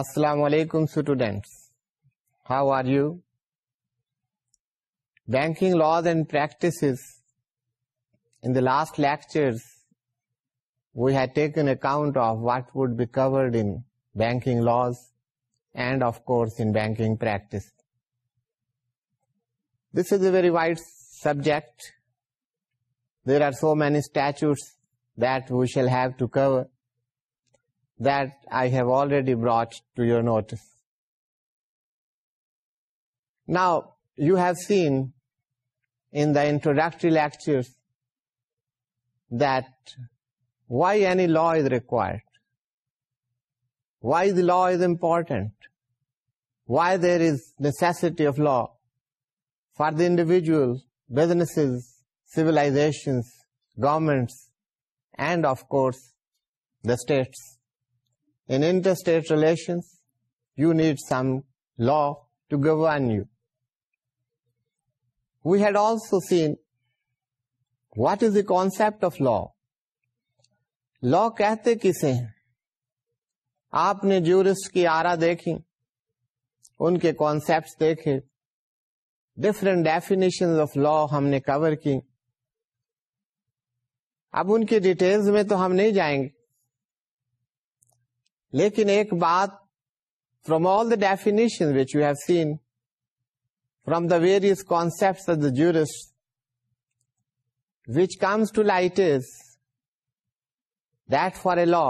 السلام علیکم students how are you banking laws and practice we'd taken account of what would be covered in banking laws and of course in banking practice this is a very wide subject there are so many that we shall have to cover that I have already brought to your notice. Now, you have seen in the introductory lectures that why any law is required, why the law is important, why there is necessity of law for the individual, businesses, civilizations, governments, and of course the states. Interstate relation you need some law to govern you we'd also seen what is a concept of law law کہتے کسے ہیں آپ نے jurist کی آرا دیکھی ان کے کانسپٹ دیکھے ڈفرنٹ ڈیفینیشن آف لا ہم نے کور کی اب ان کے ڈیٹیلز میں تو ہم نہیں جائیں گے لیکن ایک بات from all the definition which you have seen from the various concept of the jurist which comes to light is that for a law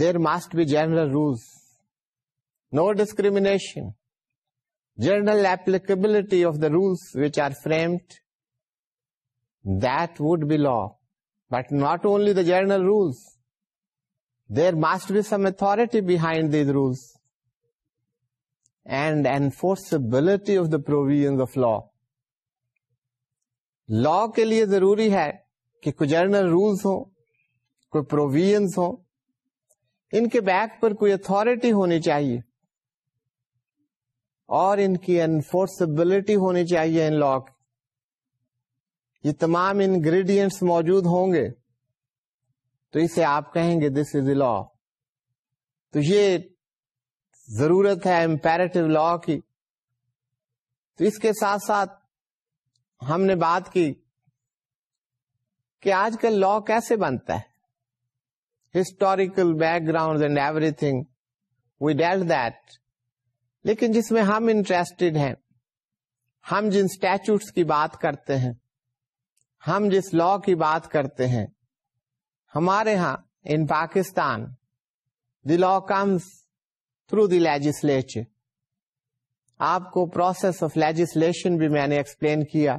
there must be general rules no discrimination general applicability of the rules which are framed that be law but not only the general rules there must be some authority behind these rules and enforceability of the provisions of law law کے لیے ضروری ہے کہ کجرنل rules ہوں کوئی provisions ہوں ان کے back پر کوئی اتارٹی ہونی چاہیے اور ان کی انفورسبلٹی ہونی چاہیے ان لا کی یہ تمام انگریڈینٹس موجود ہوں گے تو اسے آپ کہیں گے دس از اے لا تو یہ ضرورت ہے امپیرٹیو لا کی تو اس کے ساتھ ساتھ ہم نے بات کی کہ آج کل لا کیسے بنتا ہے historical background and everything we dealt that لیکن جس میں ہم انٹرسٹڈ ہیں ہم جن اسٹیچوس کی بات کرتے ہیں ہم جس لا کی بات کرتے ہیں ہمارے ہاں in Pakistan the law comes through the legislature آپ کو پروسیس آف لیجسلیشن بھی میں نے ایکسپلین کیا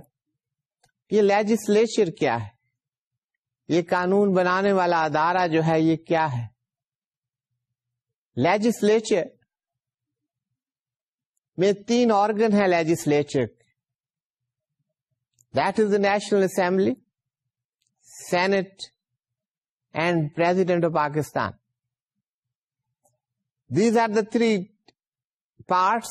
یہ لیجسلیچر کیا ہے یہ قانون بنانے والا ادارہ جو ہے یہ کیا ہے لیجسلیچر میں تین آرگن ہے legislature that is the national assembly senate and president of Pakistan these are the three parts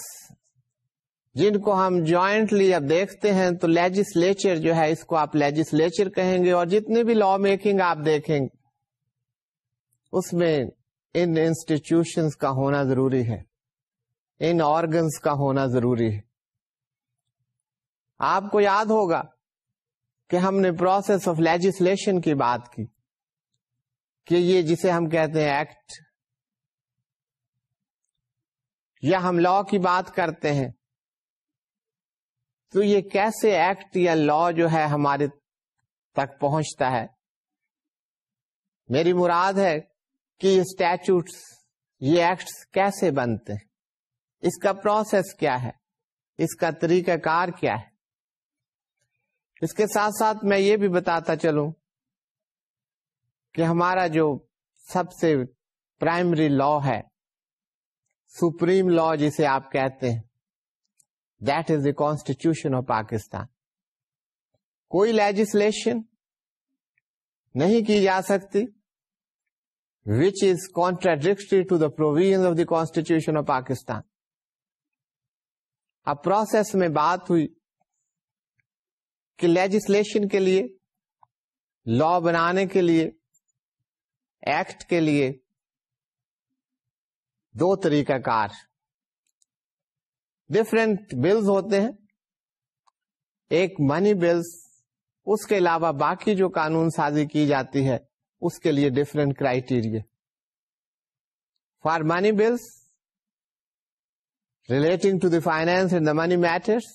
جن کو ہم جوائنٹلی اب دیکھتے ہیں تو لیجسلیچر جو ہے اس کو آپ لیجسلیچر کہیں گے اور جتنے بھی لا میکنگ آپ دیکھیں گے اس میں ان انسٹیٹیوشنس کا ہونا ضروری ہے ان آرگنس کا ہونا ضروری ہے آپ کو یاد ہوگا کہ ہم نے پروسیس آف لیجسلیشن کی بات کی کہ یہ جسے ہم کہتے ہیں ایکٹ یا ہم لا کی بات کرتے ہیں تو یہ کیسے ایکٹ یا لا جو ہے ہمارے تک پہنچتا ہے میری مراد ہے کہ یہ اسٹیچوٹس یہ ایکٹ کیسے بنتے ہیں اس کا پروسیس کیا ہے اس کا طریقہ کار کیا ہے اس کے ساتھ ساتھ میں یہ بھی بتاتا چلوں کہ ہمارا جو سب سے پرائمری لا ہے سپریم لا جسے آپ کہتے ہیں that is the constitution of Pakistan کوئی لیجسلیشن نہیں کی جا سکتی which is contradictory to the provision of the constitution of Pakistan اب پروسیس میں بات ہوئی کہ لیجسلیشن کے لیے لا بنانے کے لیے ایکٹ کے لیے دو طریقہ کار ڈفرینٹ بلز ہوتے ہیں ایک منی بلز اس کے علاوہ باقی جو قانون سازی کی جاتی ہے اس کے لیے different criteria for money bills relating to the finance and the money matters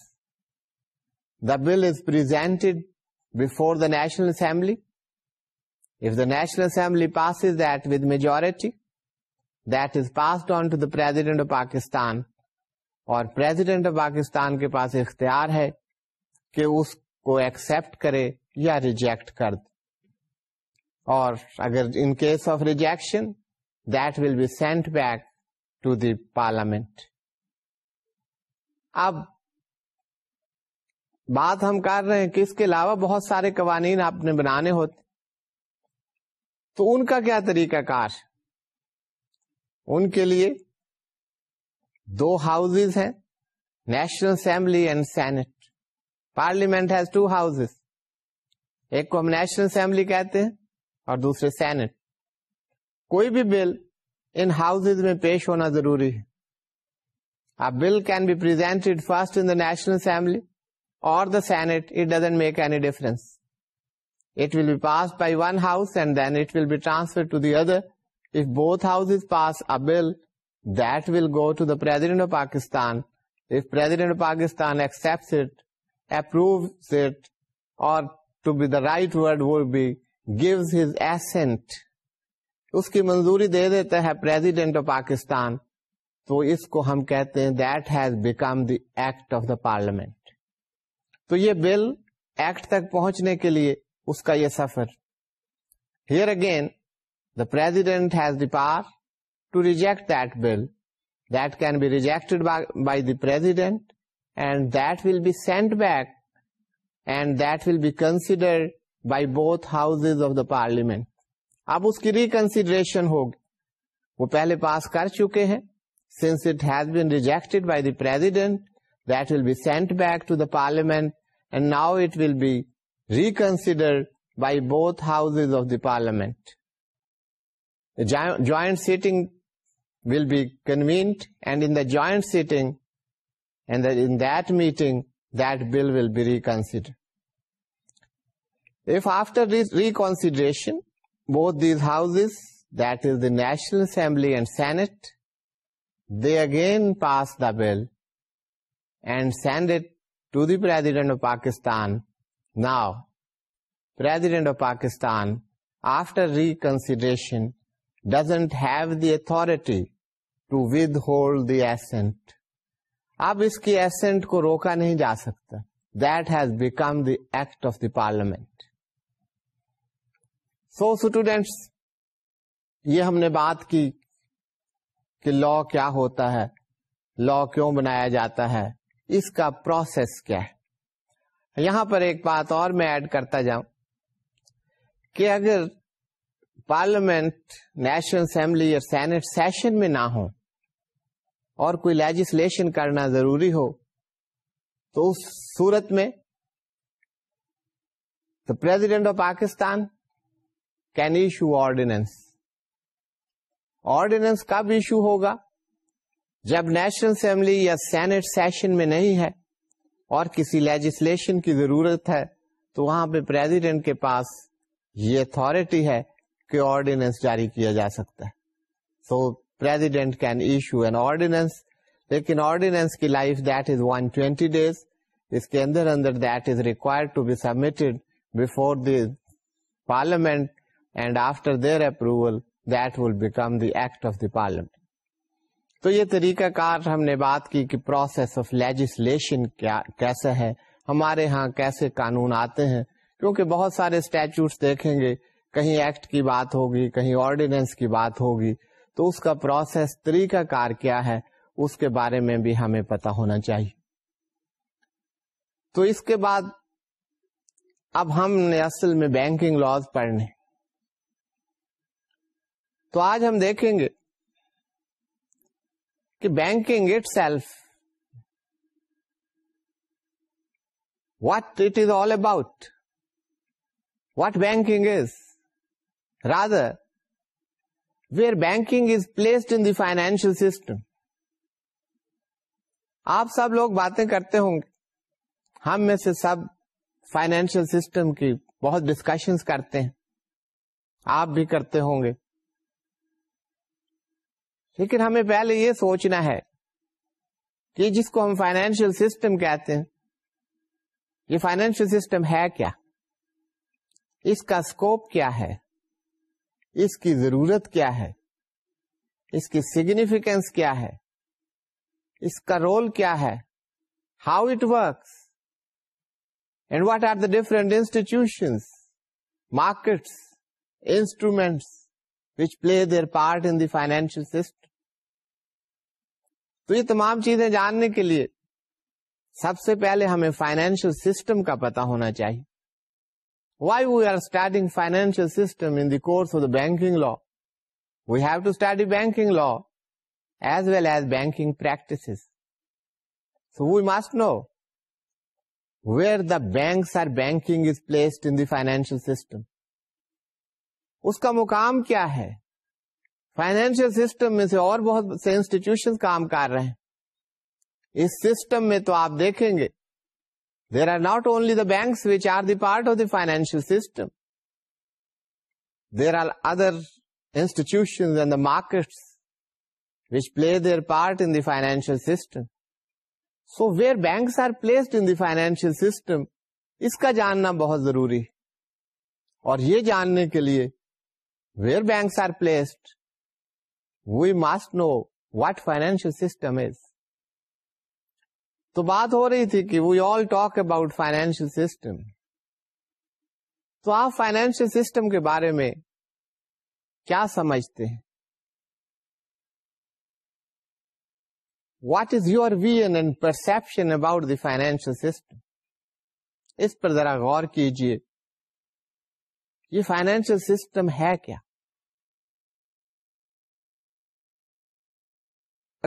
the bill is presented before the national assembly If the National Assembly passes that with majority, that is passed on to the President of Pakistan اور President of Pakistan کے پاس اختیار ہے کہ اس کو accept کرے یا reject کر دے اور اگر in case of rejection that will be sent back to the parliament اب بات ہم کر رہے ہیں کہ اس کے علاوہ بہت سارے قوانین آپ نے بنانے ہوتے تو ان کا کیا طریقہ کار ان کے لیے دو ہاؤز ہیں national assembly and senate parliament has two house ایک کو ہم نیشنل اسمبلی کہتے ہیں اور دوسرے سینٹ کوئی بھی بل ان ہاؤز میں پیش ہونا ضروری ہے bill can presented first in the national assembly اور the senate it doesn't make any difference it it it, it, will will will be be be be, passed by one house and then transferred to to to the the the other. If If both houses pass a bill, that go President President of of Pakistan. Pakistan accepts approves or right word would gives his assent. اس کی منظوری دے دیتا ہے of Pakistan تو اس کو ہم کہتے ہیں that has become the act of the parliament تو یہ بل ایکٹ تک پہنچنے کے لیے اس کا یہ سفر here again the president has the power to reject that bill that can be rejected by the president and that will be sent back and that will be consider by both houses of the parliament اب اس کی reconsideration ہوگی وہ پہلے pass کر چکے ہیں since it has been rejected by the president that will be sent back to the parliament and now it will be reconsidered by both houses of the parliament. The joint sitting will be convened, and in the joint sitting, and in that meeting, that bill will be reconsidered. If after reconsideration, both these houses, that is the National Assembly and Senate, they again pass the bill and send it to the President of Pakistan نا president of Pakistan after reconsideration doesn't have the authority to withhold the assent اب اس کی assent کو روکا نہیں جا سکتا that has become the act of the parliament so students یہ ہم نے بات کی کہ لا کیا ہوتا ہے لا کیوں بنایا جاتا ہے اس کا پروسیس کیا ہے یہاں پر ایک بات اور میں ایڈ کرتا جاؤں کہ اگر پارلیمنٹ نیشنل اسمبلی یا سینٹ سیشن میں نہ ہو اور کوئی لیجسلیشن کرنا ضروری ہو تو اس صورت میں the president of Pakistan can issue ordinance ordinance کب ایشو ہوگا جب نیشنل اسمبلی یا سینٹ سیشن میں نہیں ہے اور کسی لیجسلیشن کی ضرورت ہے تو وہاں پہ پریزیڈنٹ کے پاس یہ اتارٹی ہے کہ آرڈیننس جاری کیا جا سکتا ہے so can issue an ordinance لیکن آرڈیننس کی life that is one twenty days اس کے اندر اندر that is required to be submit before the parliament and after their approval that will become the act of the parliament تو یہ طریقہ کار ہم نے بات کی کہ پروسیس آف لیجسلیشن کیسے ہے ہمارے ہاں کیسے قانون آتے ہیں کیونکہ بہت سارے اسٹیچوس دیکھیں گے کہیں ایکٹ کی بات ہوگی کہیں آرڈیننس کی بات ہوگی تو اس کا پروسیس طریقہ کار کیا ہے اس کے بارے میں بھی ہمیں پتا ہونا چاہیے تو اس کے بعد اب ہم نے اصل میں بینکنگ لاز پڑھنے تو آج ہم دیکھیں گے کہ banking itself what it is all about what banking is rather where banking is placed in the financial system آپ سب لوگ باتیں کرتے ہوں گے ہم میں سے سب فائنینشیل سسٹم کی بہت ڈسکشن کرتے ہیں آپ بھی کرتے ہوں گے لیکن ہمیں پہلے یہ سوچنا ہے کہ جس کو ہم فائنینشیل سسٹم کہتے ہیں یہ فائنینشیل سسٹم ہے کیا اس کا اسکوپ کیا ہے اس کی ضرورت کیا ہے اس کی سگنیفیکینس کیا ہے اس کا رول کیا ہے how it works and what are the different institutions markets instruments which play their part in the financial system تو یہ تمام چیزیں جاننے کے لیے سب سے پہلے ہمیں فائنینشیل سسٹم کا پتا ہونا چاہیے why we are starting financial system in of the banking law we have to start banking law as well as banking practice so we must know where the banks are banking is placed in the financial system اس کا مقام کیا ہے financial system میں سے اور بہت سے institution کام کر رہے ہیں اس سسٹم میں تو آپ دیکھیں گے there are not only the banks which are the part of the financial system there are other institution and the market which play their part in the financial system so where banks are placed in the financial system اس کا جاننا بہت ضروری اور یہ جاننے کے لیے where banks are placed we must know what financial system is تو بات ہو رہی تھی کہ we all talk about financial system تو آپ فائنینشیل سسٹم کے بارے میں کیا سمجھتے ہیں what is your vision and perception about the financial system اس پر ذرا غور کیجیے یہ فائنینشیل سسٹم ہے کیا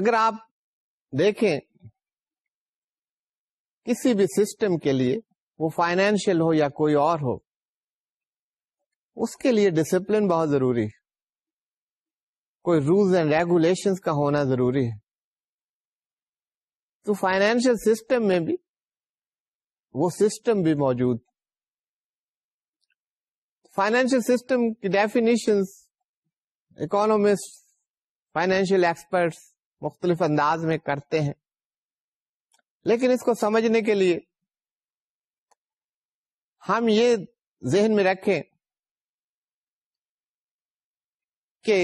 اگر آپ دیکھیں کسی بھی سسٹم کے لیے وہ فائنینشیل ہو یا کوئی اور ہو اس کے لیے ڈسپلن بہت ضروری ہے کوئی رولز اینڈ ریگولیشن کا ہونا ضروری ہے تو فائنینشیل سسٹم میں بھی وہ سسٹم بھی موجود فائنینشیل سسٹم کی ڈیفینیشن اکانومسٹ فائنینشیل ایکسپرٹس مختلف انداز میں کرتے ہیں لیکن اس کو سمجھنے کے لیے ہم یہ ذہن میں رکھیں کہ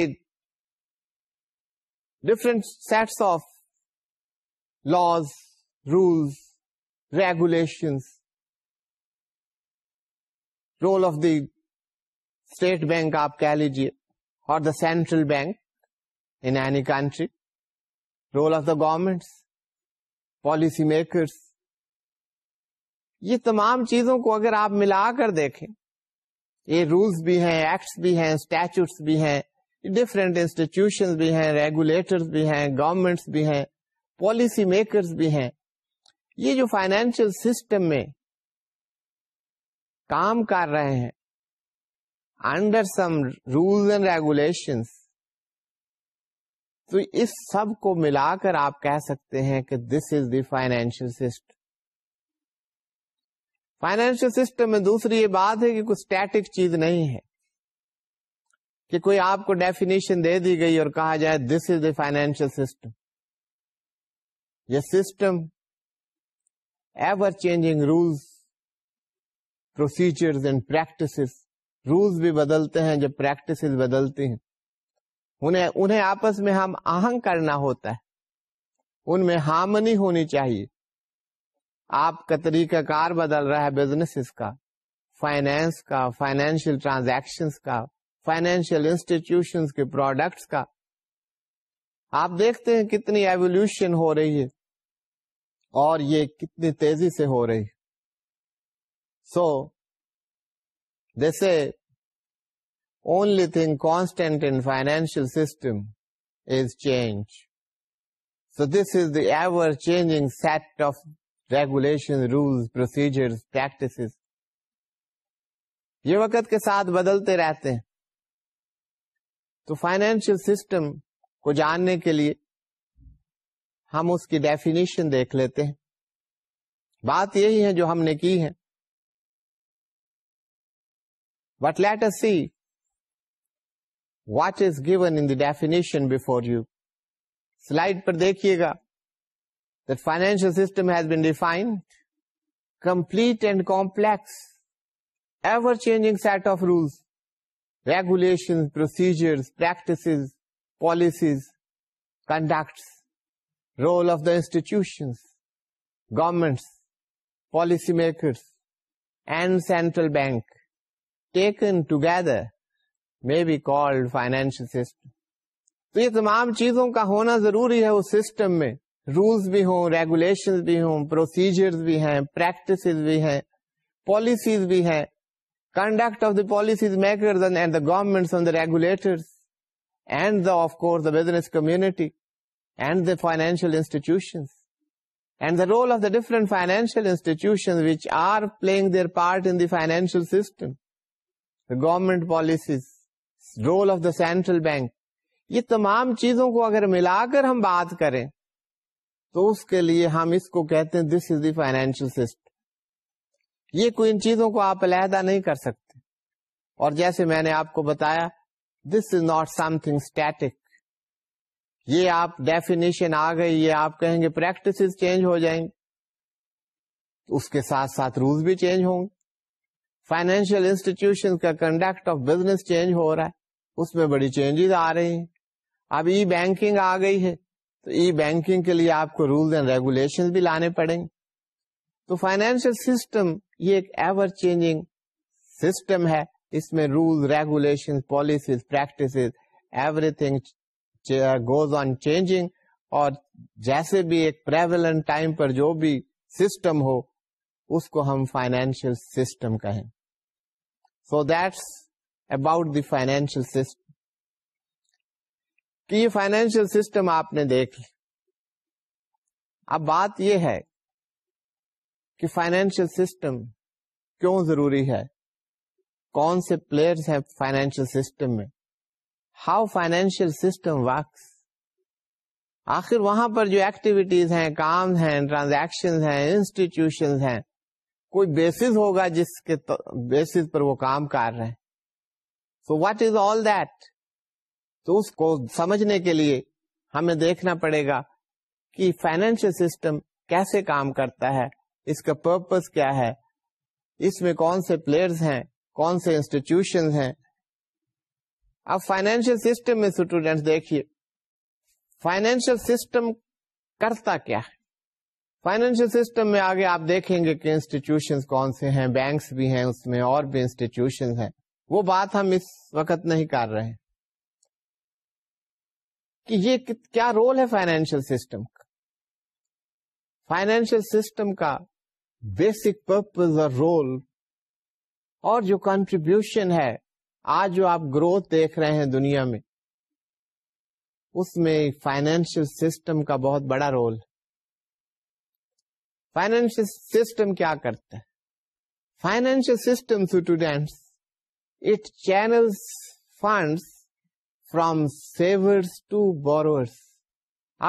different sets of laws rules regulations role of the state bank آپ کہہ لیجیے اور the central bank in any country role of the governments policy makers یہ تمام چیزوں کو اگر آپ ملا کر دیکھیں یہ رولس بھی ہیں ایکٹس بھی ہیں اسٹیچوس بھی ہیں ڈفرینٹ انسٹیٹیوشن بھی ہیں ریگولیٹر بھی ہیں گورمنٹس بھی ہیں پالیسی میکرس بھی ہیں یہ جو فائنینشیل سسٹم میں کام کر رہے ہیں under some rules and regulations تو اس سب کو ملا کر آپ کہہ سکتے ہیں کہ this is the financial system financial system میں دوسری یہ بات ہے کہ کوئی اسٹیٹک چیز نہیں ہے کہ کوئی آپ کو ڈیفینیشن دے دی گئی اور کہا جائے this is the financial system یہ system ever changing rules procedures and practice rules بھی بدلتے ہیں جب پریکٹس بدلتے ہیں انہیں انہیں آپس میں ہم آہنگ کرنا ہوتا ہے ان میں ہارمنی ہونی چاہیے آپ کا طریقہ کار بدل رہا ہے بزنس کا فائنینس کا فائنینشیل ٹرانزیکشن کا فائنینشیل انسٹیٹیوشن کے پروڈکٹس کا آپ دیکھتے ہیں کتنی ایولیوشن ہو رہی ہے اور یہ کتنی تیزی سے ہو رہی ہے سو جیسے only thing constant in financial system is change so this is ever ever changing set of regulation procedures, procedure یہ وقت کے ساتھ بدلتے رہتے ہیں تو فائنینشیل سسٹم کو جاننے کے لیے ہم اس کی ڈیفینیشن دیکھ لیتے ہیں بات یہی ہے جو ہم نے کی ہے but let see what is given in definition before you slide پر دیکھیے گا that financial system has been defined complete and complex ever changing set of rules regulation procedure practices policies conducts role of the institutions governments policy makers and central bank taken together may be called financial system تو یہ تمام چیزوں کا ہونا ضروری ہے اس system میں رولس بھی ہوں ریگولیشن بھی ہوں پروسیجرز بھی ہیں پریکٹسز بھی ہیں پالیسیز بھی ہیں conduct of the policies makers and the regulator and the of course the business community and the financial institutions and the role of the different financial institution which are playing their part in financial system the government policies role of the central bank یہ تمام چیزوں کو اگر ملا کر ہم بات کریں تو اس کے لیے ہم اس کو کہتے ہیں this is the financial system یہ کوئی ان چیزوں کو آپ علیحدہ نہیں کر سکتے اور جیسے میں نے آپ کو بتایا this is not something static یہ آپ ڈیفینیشن آ گئی یہ آپ کہیں گے پریکٹس چینج ہو جائیں گے اس کے ساتھ ساتھ رولس بھی چینج ہوں گے فائنینشیل انسٹیٹیوشن کا کنڈکٹ آف بزنس چینج ہو رہا ہے اس میں بڑی چینجز آ رہی ہیں اب ای بینکنگ آ گئی ہے تو ای بینکنگ کے لیے آپ کو رولز اینڈ ریگولیشن بھی لانے پڑیں گے تو فائنینشیل سسٹم یہ ایک ایور چینجنگ سسٹم ہے اس میں rules regulation policies practice everything goes on changing اور جیسے بھی ایک ٹائم پر جو بھی سسٹم ہو اس کو ہم فائنینشیل سسٹم کہیں so that's about the financial system کہ یہ فائنینشیل سسٹم آپ نے دیکھ لی اب بات یہ ہے کہ فائنینشیل سسٹم کیوں ضروری ہے کون سے پلیئرس ہیں فائنینشیل سسٹم میں ہاؤ فائنینشیل سسٹم ورکس آخر وہاں پر جو ایکٹیویٹیز ہیں کام ہیں ٹرانزیکشن ہیں انسٹیٹیوشن ہیں کوئی بیسس ہوگا جس کے بیس پر وہ کام کر رہے ہیں so what is all that تو اس کو سمجھنے کے لیے ہمیں دیکھنا پڑے گا کہ فائنینشیل سسٹم کیسے کام کرتا ہے اس کا پرپز کیا ہے اس میں کون سے پلیئرز ہیں کون سے انسٹیٹیوشن ہیں اب فائنینشیل سسٹم میں اسٹوڈینٹس دیکھیے فائنینشیل سسٹم کرتا کیا ہے فائنینشیل سسٹم میں آگے آپ دیکھیں گے کہ انسٹیٹیوشن کون سے ہیں بینکس بھی ہیں اس میں اور بھی انسٹیٹیوشن ہیں وہ بات ہم اس وقت نہیں کر رہے کہ یہ کیا رول ہے فائنینشل سسٹم کا فائنینشیل سسٹم کا بیسک پرپز اور رول اور جو کنٹریبیوشن ہے آج جو آپ گروتھ دیکھ رہے ہیں دنیا میں اس میں فائنینشیل سسٹم کا بہت بڑا رول فائنینشیل فائنینشل سسٹم کیا کرتا ہے financial system students channel fund from saver to borrower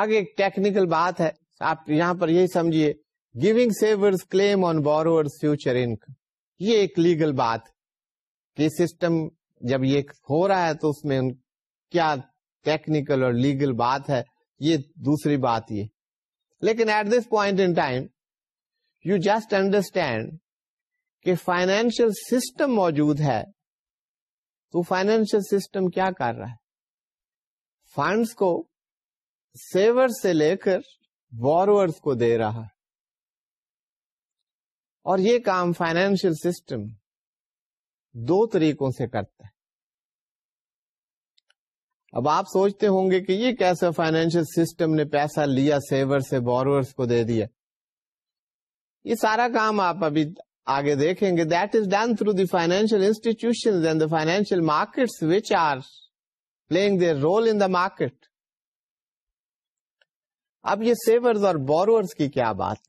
آگے ایک ٹیکنیکل بات ہے آپ یہاں پر یہی سمجھیے giving claim on borrower future income یہ ایک لیگل بات کہ سسٹم جب یہ ہو رہا ہے تو اس میں کیا ٹیکنیکل اور لیگل بات ہے یہ دوسری بات یہ لیکن at this point in time you just understand کہ فائنینشیل سسٹم موجود ہے تو فائنینشیل سسٹم کیا کر رہا ہے فنڈس کو سیور سے لے کر بورس کو دے رہا ہے اور یہ کام فائنینشیل سسٹم دو طریقوں سے کرتا ہے اب آپ سوچتے ہوں گے کہ یہ کیسا فائنینشیل سسٹم نے پیسہ لیا سیور سے کو دے دیا یہ سارا کام آپ ابھی آگے دیکھیں گے that is done through the financial institution and the financial market which are playing their role in the market اب یہ سیور اور بوروئر کی کیا بات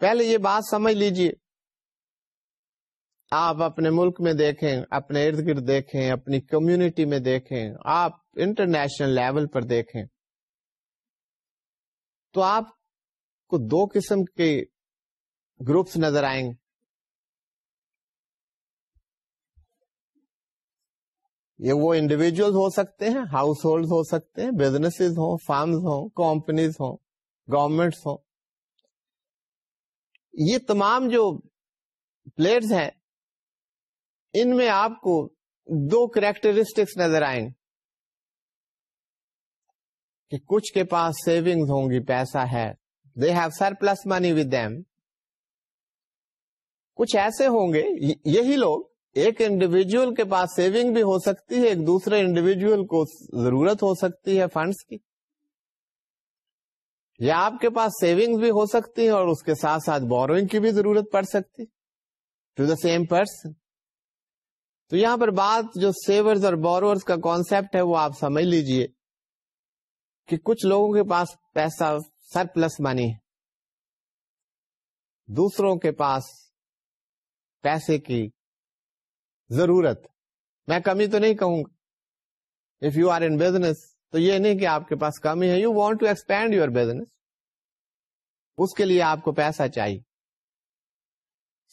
پہلے یہ بات سمجھ لیجیے آپ اپنے ملک میں دیکھیں اپنے ارد گرد دیکھیں اپنی کمیونٹی میں دیکھیں آپ انٹرنیشنل لیول پر دیکھیں تو آپ کو دو قسم کے گروپس نظر آئیں گے یہ وہ انڈیویجل ہو سکتے ہیں ہاؤس ہولڈ ہو سکتے ہیں بزنس ہوں فارمز ہوں کمپنیز ہو گورمنٹس ہوں یہ تمام جو پلیئرز ہیں ان میں آپ کو دو کریکٹرسٹکس نظر آئیں گے کہ کچھ کے پاس سیونگز ہوں گی پیسہ ہے they have surplus money with کچھ ایسے ہوں گے یہی لوگ ایک انڈیویجل کے پاس سیونگ بھی ہو سکتی ہے ایک دوسرے انڈیویجل کو ضرورت ہو سکتی ہے فنڈس کی یا آپ کے پاس سیونگ بھی ہو سکتی ہے اور اس کے ساتھ ساتھ بوروئنگ کی بھی ضرورت پڑ سکتی ٹو دا سیم پرسن تو یہاں پر بات جو سیورز اور کا کانسیپٹ ہے وہ آپ سمجھ لیجئے کہ کچھ لوگوں کے پاس پیسہ سر پلس منی دوسروں کے پاس پیسے کی ضرورت میں کمی تو نہیں کہوں گا if you are in business تو یہ نہیں کہ آپ کے پاس کمی ہے you want to expand your business اس کے لیے آپ کو پیسہ چاہیے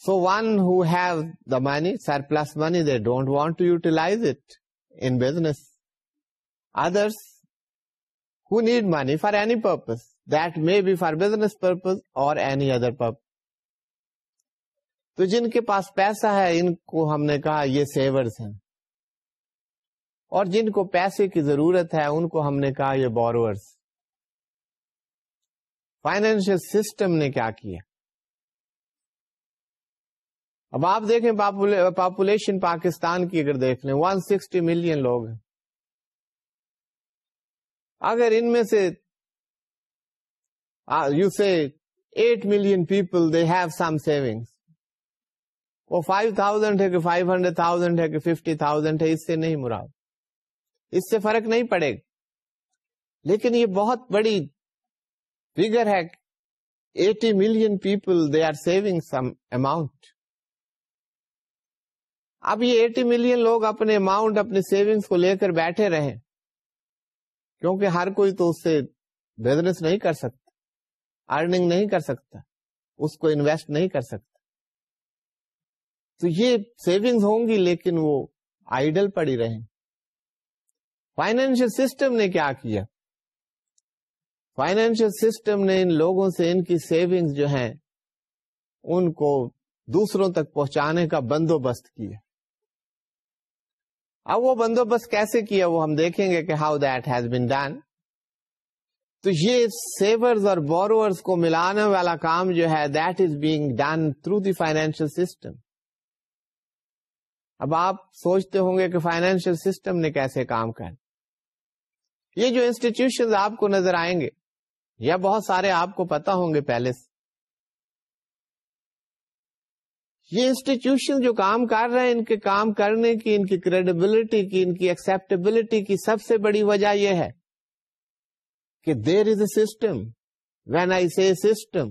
so one who have the money surplus money they don't want to utilize it in business others who need money for any purpose. That may be for business purpose or any other purpose. تو جن کے پاس پیسہ ہے ان کو ہم نے کہا یہ سیورس ہیں اور جن کو پیسے کی ضرورت ہے ان کو ہم نے کہا یہ بوروئرس فائنینشیل سسٹم نے کیا کیا اب آپ دیکھیں پاپولیشن پاکستان کی اگر دیکھ لیں ون سکسٹی ملین لوگ ہیں اگر ان میں سے you see eight million people they have some savings وہ فائیو تھاؤزینڈ ہے کہ فائیو ہنڈریڈ تھاؤزینڈ ہے کہ ففٹی تھاؤزینڈ ہے اس سے نہیں مراد اس سے فرق نہیں پڑے گا لیکن یہ بہت بڑی فیگر ہے eighty million people they are saving some amount اب یہ ایٹی ملین لوگ اپنے اماؤنٹ اپنے سیونگس کو لے کر بیٹھے رہے کیونکہ ہر کوئی تو اس سے بزنس نہیں کر سکتا ارننگ نہیں کر سکتا اس کو انویسٹ نہیں کر سکتا تو یہ سیونگز ہوں گی لیکن وہ آئیڈل پڑی رہیں فائنینشیل سسٹم نے کیا کیا فائنینشیل سسٹم نے ان لوگوں سے ان کی سیونگز جو ہیں ان کو دوسروں تک پہنچانے کا بندوبست کیا اب وہ بندوبست کیسے کیا وہ ہم دیکھیں گے کہ how that has been done تو یہ اور سیورس کو ملانے والا کام جو ہے that is being done through the financial system اب آپ سوچتے ہوں گے کہ فائنینشیل سسٹم نے کیسے کام کر یہ جو انسٹیٹیوشن آپ کو نظر آئیں گے یا بہت سارے آپ کو پتا ہوں گے پہلے سے یہ انسٹیٹیوشن جو کام کر رہے ہیں ان کے کام کرنے کی ان کی کریڈیبلٹی کی ان کی ایکسپٹیبلٹی کی سب سے بڑی وجہ یہ ہے کہ there is a system when I see system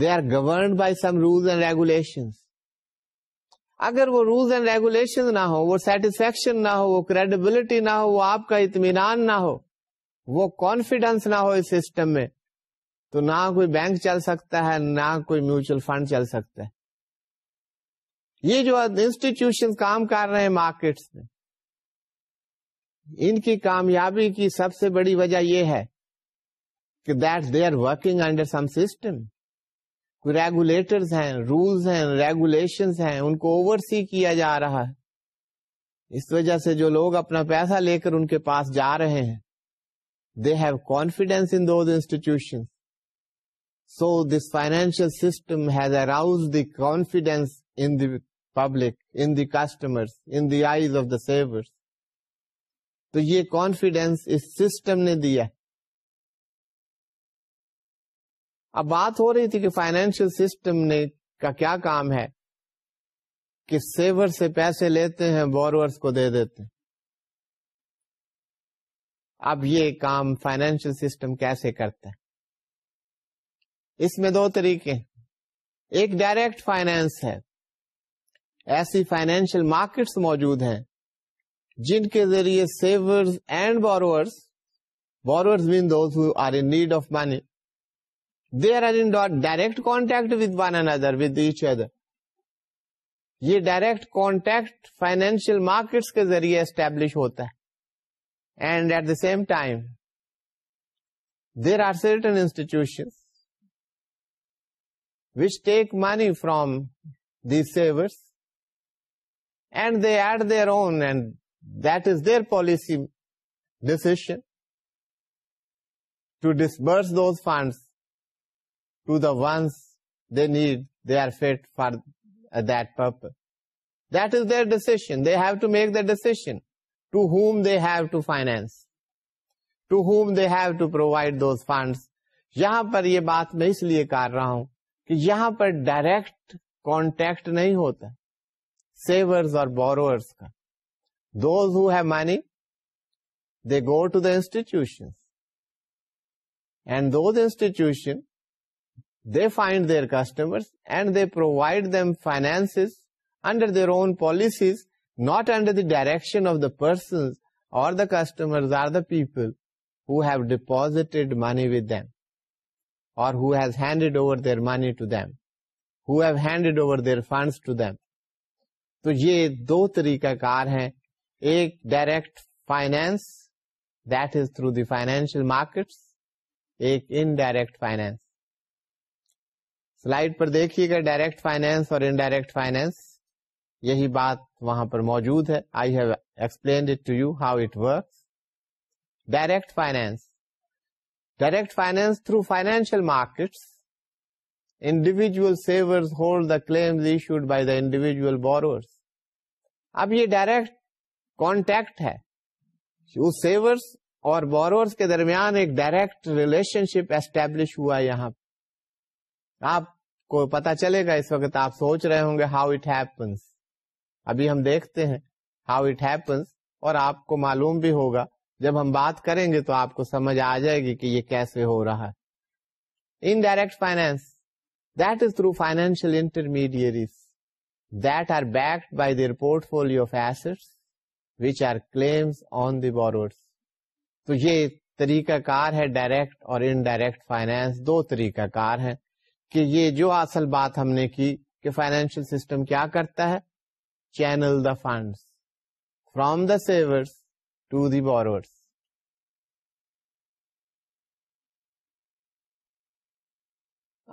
they are governed by some rules and regulation اگر وہ رولس اینڈ ریگولیشن نہ ہو وہ سیٹسفیکشن نہ ہو وہ کریڈیبلٹی نہ ہو وہ آپ کا اطمینان نہ ہو وہ کانفیڈینس نہ ہو اس سسٹم میں تو نہ کوئی بینک چل سکتا ہے نہ کوئی میوچل فنڈ چل سکتا ہے یہ جو انسٹیٹیوشن کام کر رہے ہیں مارکیٹس میں ان کی کامیابی کی سب سے بڑی وجہ یہ ہے کہ that they are working under some system regulators ہیں رولز ہیں ریگولیشن ان کو اوور سی کیا جا رہا ہے اس وجہ سے جو لوگ اپنا پیسہ لے کر ان کے پاس جا رہے ہیں they have confidence in those institution so this financial system has arouse the confidence in the public in customer in the eyes of the saver تو یہ کانفیڈینس اس سسٹم نے دیا اب بات ہو رہی تھی کہ فائنینشیل سسٹم نے کا کیا کام ہے کہ سیور سے پیسے لیتے ہیں بورورس کو دے دیتے ہیں اب یہ کام فائنینشیل سسٹم کیسے کرتا ہے اس میں دو طریقے ایک ڈائریکٹ فائنینس ہے ایسی فائنینشیل مارکیٹس موجود ہیں جن کے ذریعے saver and borrower mean those who are in need of money they are in direct contact with one another with other یہ ڈائریکٹ کانٹیکٹ فائنینشیل مارکیٹس کے ذریعے اسٹیبلش ہوتا ہے and at the same time there are certain institution which take money from the savers and they at their own and that is their policy decision to disburse need make the decision to whom they have to finance to whom they have to provide those funds یہاں پر یہ بات میں اس لیے کر رہا ہوں کہ یہاں پر ڈائریکٹ کانٹیکٹ نہیں ہوتا سیورز اور بوروئرس کا those who have money they go to the institution and those institution they find their customer and they provide them finance under their own policies not under the direction of the person اور the customer or the people who have deposited money with them اور who has handed over their money to them who have handed over their funds to them تو یہ دو طریقہ کار ہیں ایک direct finance that is through the financial markets ایک indirect finance slide پر دیکھیے گا ڈائریکٹ فائنینس اور انڈائریکٹ فائنینس یہی بات وہاں پر موجود ہے I have explained it to you how it works direct finance direct finance through financial markets individual savers hold issued by individual borrowers اب یہ ڈائریکٹ کانٹیکٹ ہے سیورس اور بورورس کے درمیان ایک ڈائریکٹ ریلیشن شپ اسٹیبلش ہوا یہاں آپ کو پتا چلے گا اس وقت آپ سوچ رہے ہوں گے ہاؤ اٹ ہیپنس ابھی ہم دیکھتے ہیں ہاؤ اٹ ہیپنس اور آپ کو معلوم بھی ہوگا جب ہم بات کریں گے تو آپ کو سمجھ آ جائے گی کہ یہ کیسے ہو رہا ہے indirect finance through financial intermediary that are backed by the portfolio or claims on the تو یہ طریقہ کار ہے ڈائریکٹ اور انڈائریکٹ فائنینس دو طریقہ کار ہیں کہ یہ جو اصل بات ہم نے کی کہ فائنینشیل سسٹم کیا کرتا ہے channel the funds from the savers to the borrowers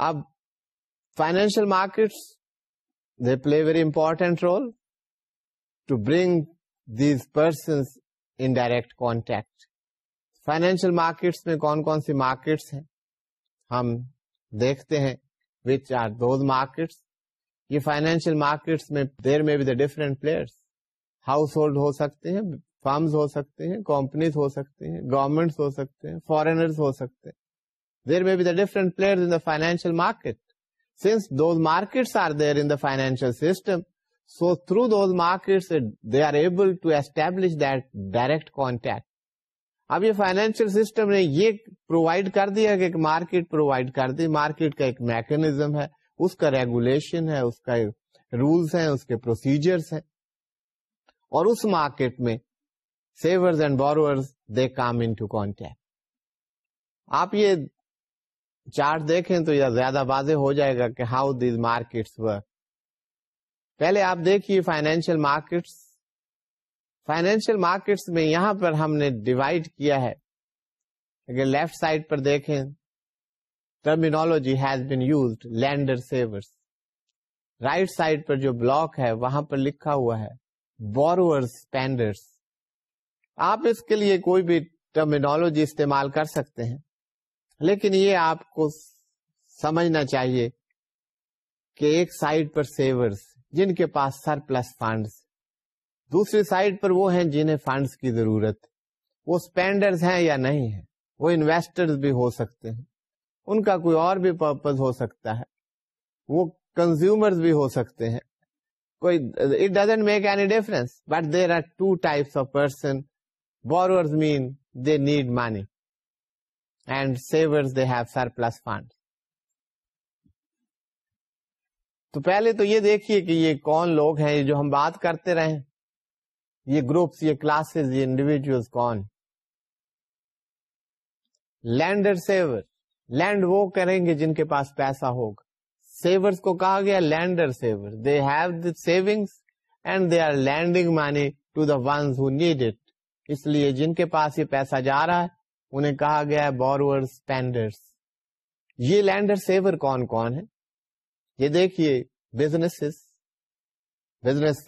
اب financial markets they play very important role to bring these persons in direct contact financial markets میں کون کون سی مارکیٹس ہیں ہم دیکھتے ہیں ویچ آر دوز مارکیٹس یہ فائنینشیل مارکیٹس میں there may be the different players household ہو سکتے ہیں فارمز ہو سکتے ہیں کمپنیز ہو سکتے ہیں گورمنٹ ہو سکتے ہیں فارینرس ہو سکتے ہیں there may be the different players in the financial market since those markets are there in the financial system, so through those markets, they are able to establish that direct contact. اب یہ financial system نے یہ provide کر دیا کہ ایک market provide کر the market کا ایک میکنیزم ہے اس کا ریگولیشن ہے اس کا رولس ہیں اس کے پروسیجرس ہیں اور اس مارکیٹ میں savers and borrowers they come into contact آپ یہ چارٹ دیکھیں تو یہ زیادہ واضح ہو جائے گا کہ ہاؤ دیز مارکیٹس و پہلے آپ دیکھیے فائنینشیل مارکیٹس فائنینشیل مارکیٹس میں یہاں پر ہم نے ڈیوائڈ کیا ہے اگر لیفٹ سائڈ پر دیکھیں terminology has been use lender savers right side پر جو بلاک ہے وہاں پر لکھا ہوا ہے اسپینڈرس آپ اس کے لیے کوئی بھی ٹرمینالوجی استعمال کر سکتے ہیں لیکن یہ آپ کو سمجھنا چاہیے کہ ایک سائڈ پر سیورز جن کے پاس سر پلس فنڈس دوسری سائڈ پر وہ ہیں جنہیں فنڈس کی ضرورت وہ ہیں یا نہیں ہے وہ انویسٹر بھی ہو سکتے ہیں ان کا کوئی اور بھی پرپز ہو سکتا ہے وہ کنزیومر بھی ہو سکتے ہیں کوئی it doesn't make any difference but there are two types of person mean they need money تو پہلے تو یہ دیکھیے کہ یہ کون لوگ ہیں جو ہم بات کرتے رہے یہ گروپس یہ کلاسز یہ انڈیویجلس کون لینڈر سیور لینڈ وہ کریں گے جن کے پاس پیسہ ہوگا سیورس کو کہا گیا lender saver they have the and they are lending money to the ones who need it اس لیے جن کے پاس یہ پیسہ جا رہا ہے انہیں کہا گیا ہے بورور اسپینڈرس یہ لینڈر سیور کون کون ہے یہ دیکھیے بزنس بزنس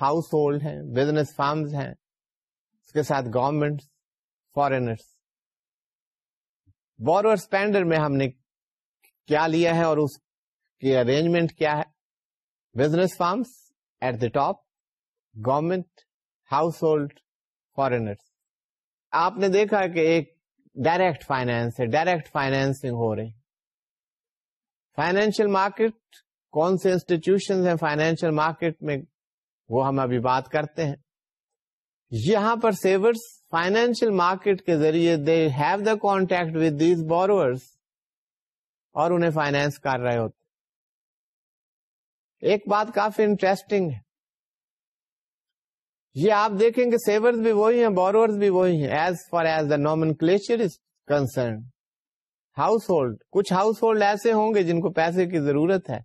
ہاؤس ہولڈ ہیں بزنس فارمز ہیں اس کے ساتھ گورمنٹ فورینرس بورور اسپینڈر میں ہم نے کیا لیا ہے اور اس کی ارینجمنٹ کیا ہے business firms at the top government household foreigners آپ نے دیکھا کہ ایک ڈائریکٹ فائنینس ہے ڈائریکٹ فائنینسنگ ہو رہی فائنینشیل مارکیٹ کون سے انسٹیٹیوشن ہیں فائنینشیل مارکیٹ میں وہ ہم ابھی بات کرتے ہیں یہاں پر سیورس فائنینشیل مارکیٹ کے ذریعے they have the contact with these borrowers اور انہیں فائنینس کر رہے ہوتے ایک بات کافی انٹرسٹنگ ہے یہ آپ دیکھیں گے سیورز بھی وہی ہیں بوروئر بھی وہی ہیں as far as the common is concern household کچھ ہاؤس ہولڈ ایسے ہوں گے جن کو پیسے کی ضرورت ہے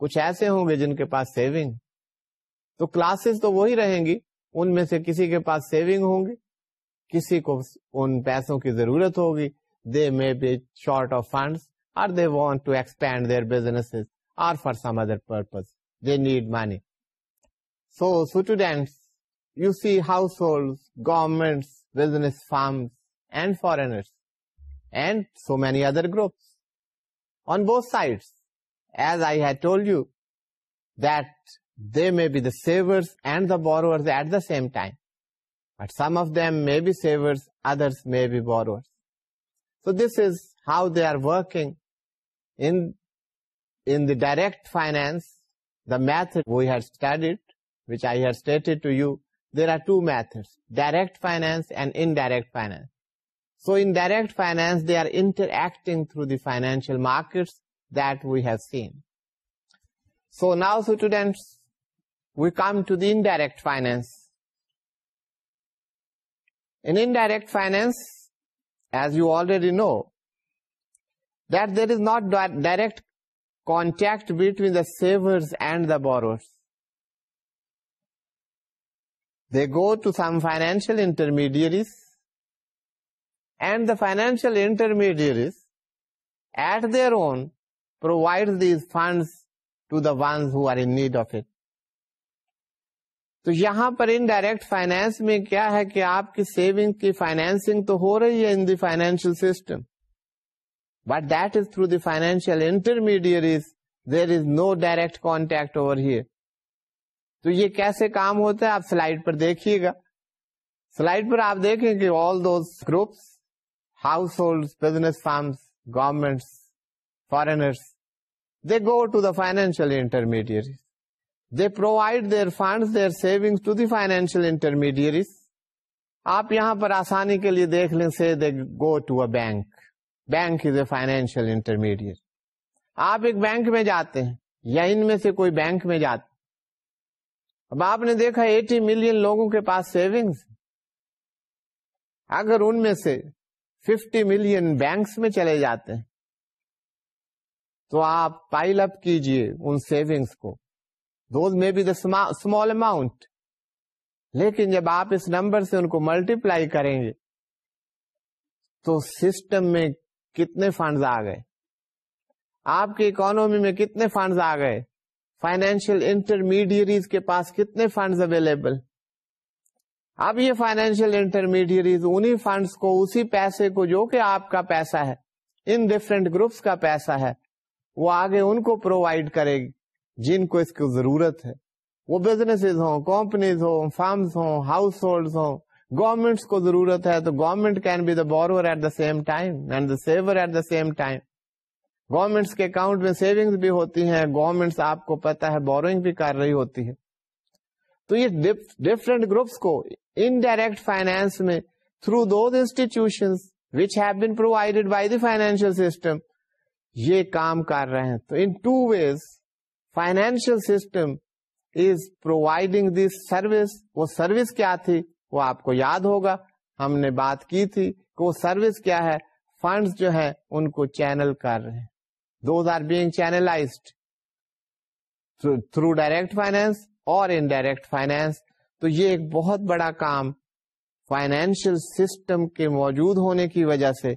کچھ ایسے ہوں گے جن کے پاس سیونگ تو کلاسز تو وہی رہیں گی ان میں سے کسی کے پاس سیونگ ہوں گی کسی کو ان پیسوں کی ضرورت ہوگی they may be short of funds or they want to expand their business or for some other purpose they need money so students You see households, governments, business firms, and foreigners, and so many other groups. On both sides, as I had told you, that they may be the savers and the borrowers at the same time. But some of them may be savers, others may be borrowers. So this is how they are working in the direct finance, the method we had studied, which I had stated to you there are two methods, direct finance and indirect finance. So in direct finance, they are interacting through the financial markets that we have seen. So now, students, we come to the indirect finance. In indirect finance, as you already know, that there is not direct contact between the savers and the borrowers. Go to some financial intermediate and the financial intermediate at their own provide these funds to the ones are in need of it تو یہاں پر indirect finance میں کیا ہے کہ آپ کی saving کی فائنینسنگ تو ہو رہی ہے in the financial system but that is through the financial intermediate there is no direct contact over here تو یہ کیسے کام ہوتا ہے آپ سلائڈ پر دیکھیے گا سلائڈ پر آپ دیکھیں کہ all those groups household business firms government foreigners they go to the financial intermediate they provide their funds their savings to the financial intermediate آپ یہاں پر آسانی کے لیے دیکھ لیں سے they go to a bank bank is a financial intermediate آپ ایک بینک میں جاتے ہیں یا ان میں سے کوئی بینک میں جاتے اب آپ نے دیکھا ایٹی ملین لوگوں کے پاس سیونگز اگر ان میں سے ففٹی ملین بینکس میں چلے جاتے ہیں تو آپ پائل اپ کیجئے ان سیونگس کو those may be the small amount لیکن جب آپ اس نمبر سے ان کو ملٹی پلائی کریں گے تو سسٹم میں کتنے فنڈز آ گئے آپ کی اکانومی میں کتنے فنڈز آ گئے فائنینشیل انٹرمیڈیریز کے پاس کتنے فنڈز اویلیبل اب یہ فائنینشیل انہیں فنڈز کو اسی پیسے کو جو کہ آپ کا پیسہ ہے ان ڈفرینٹ گروپس کا پیسہ ہے وہ آگے ان کو پرووائڈ کرے گی جن کو اس کی ضرورت ہے وہ بزنس ہوں کمپنیز ہوں فارمز ہوں ہاؤس ہولڈ ہوں گورمنٹس کو ضرورت ہے تو government can be the borrower at the same time and the saver at the same time governments کے اکاؤنٹ میں سیونگز بھی ہوتی ہیں گورنمنٹس آپ کو پتا ہے بوروئنگ بھی کر رہی ہوتی ہے تو یہ ڈفرنٹ گروپس کو ان ڈائریکٹ فائنینس میں through those institution which have been by the financial system یہ کام کر رہے ہیں تو in two ways financial system is providing this service وہ سروس کیا تھی وہ آپ کو یاد ہوگا ہم نے بات کی تھی کہ وہ سروس کیا ہے فنڈس جو ہے ان کو چینل کر رہے ہیں those are channelized through direct finance اور or indirect فائنینس تو یہ ایک بہت بڑا کام فائنینشیل سسٹم کے موجود ہونے کی وجہ سے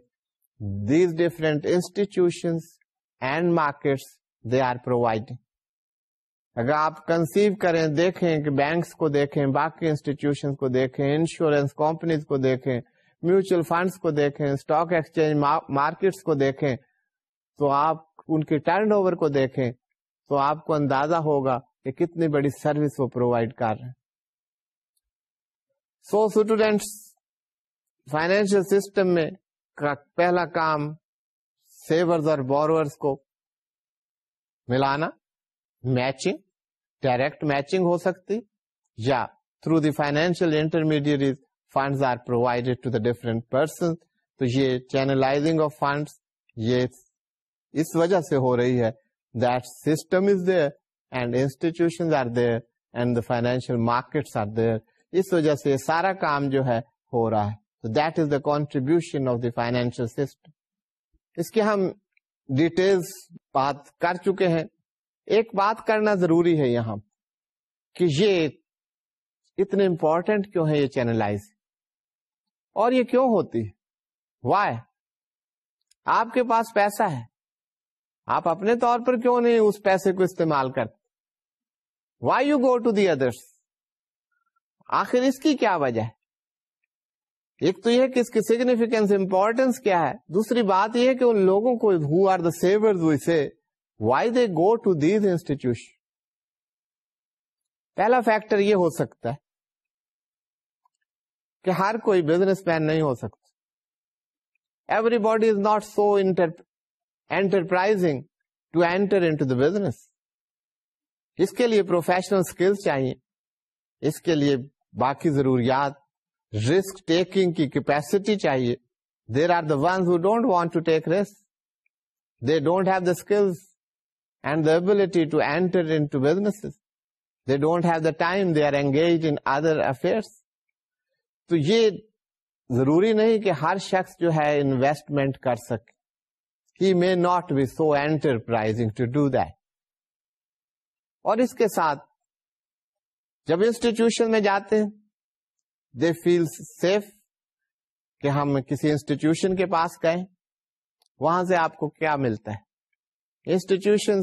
اگر آپ کنسیو کریں دیکھیں کہ بینکس کو دیکھیں باقی انسٹیٹیوشن کو دیکھیں انشورینس کمپنیز کو دیکھیں میوچل فنڈس کو دیکھیں اسٹاک ایکسچینج مارکیٹس کو دیکھیں تو آپ ان ٹرن اوور کو دیکھیں تو آپ کو اندازہ ہوگا کہ کتنی بڑی سروس وہ پرووائڈ کر رہے ہیں سو اسٹوڈینٹس فائنینشیل سسٹم میں کا پہلا کام سیور بور کو ملانا میچنگ ڈائریکٹ میچنگ ہو سکتی یا through the financial intermediate funds are provided to the different person تو یہ چینلائزنگ آف فنڈس یہ اس وجہ سے ہو رہی ہے that system is there and institution are there and the financial markets are there اس وجہ سے سارا کام جو ہے ہو رہا ہے تو that is the contribution of the ہم ڈیٹیلس بات کر چکے ہیں ایک بات کرنا ضروری ہے یہاں کہ یہ اتنے امپورٹینٹ کیوں ہے یہ چینلائز اور یہ کیوں ہوتی ہے وائے آپ کے پاس پیسہ ہے آپ اپنے طور پر کیوں نہیں اس پیسے کو استعمال کرتے why you go to the others آخر اس کی کیا وجہ ہے ایک تو یہ کہ اس کی سگنیفیکینس امپورٹینس کیا ہے دوسری بات یہ کہ ان لوگوں کو who are the saver why they go to these institution پہلا فیکٹر یہ ہو سکتا ہے کہ ہر کوئی بزنس مین نہیں ہو سکتا everybody is not so enterprising to enter into the business اس کے لیے پروفیشنل اسکلس چاہیے اس کے لیے باقی ضروریات رسک ٹیکنگ کی کیپیسٹی چاہیے there are the ones don't want to take risk they don't have the skills and the ability to enter business they don't have the time they are engage in other affair تو یہ ضروری نہیں کہ ہر شخص جو ہے investment کر سکے he may not be so enterprising to do اور اس کے ساتھ جب انسٹیٹیوشن میں جاتے ہیں دے فیل سیف کہ ہم کسی انسٹیٹیوشن کے پاس گئے وہاں سے آپ کو کیا ملتا ہے انسٹیٹیوشن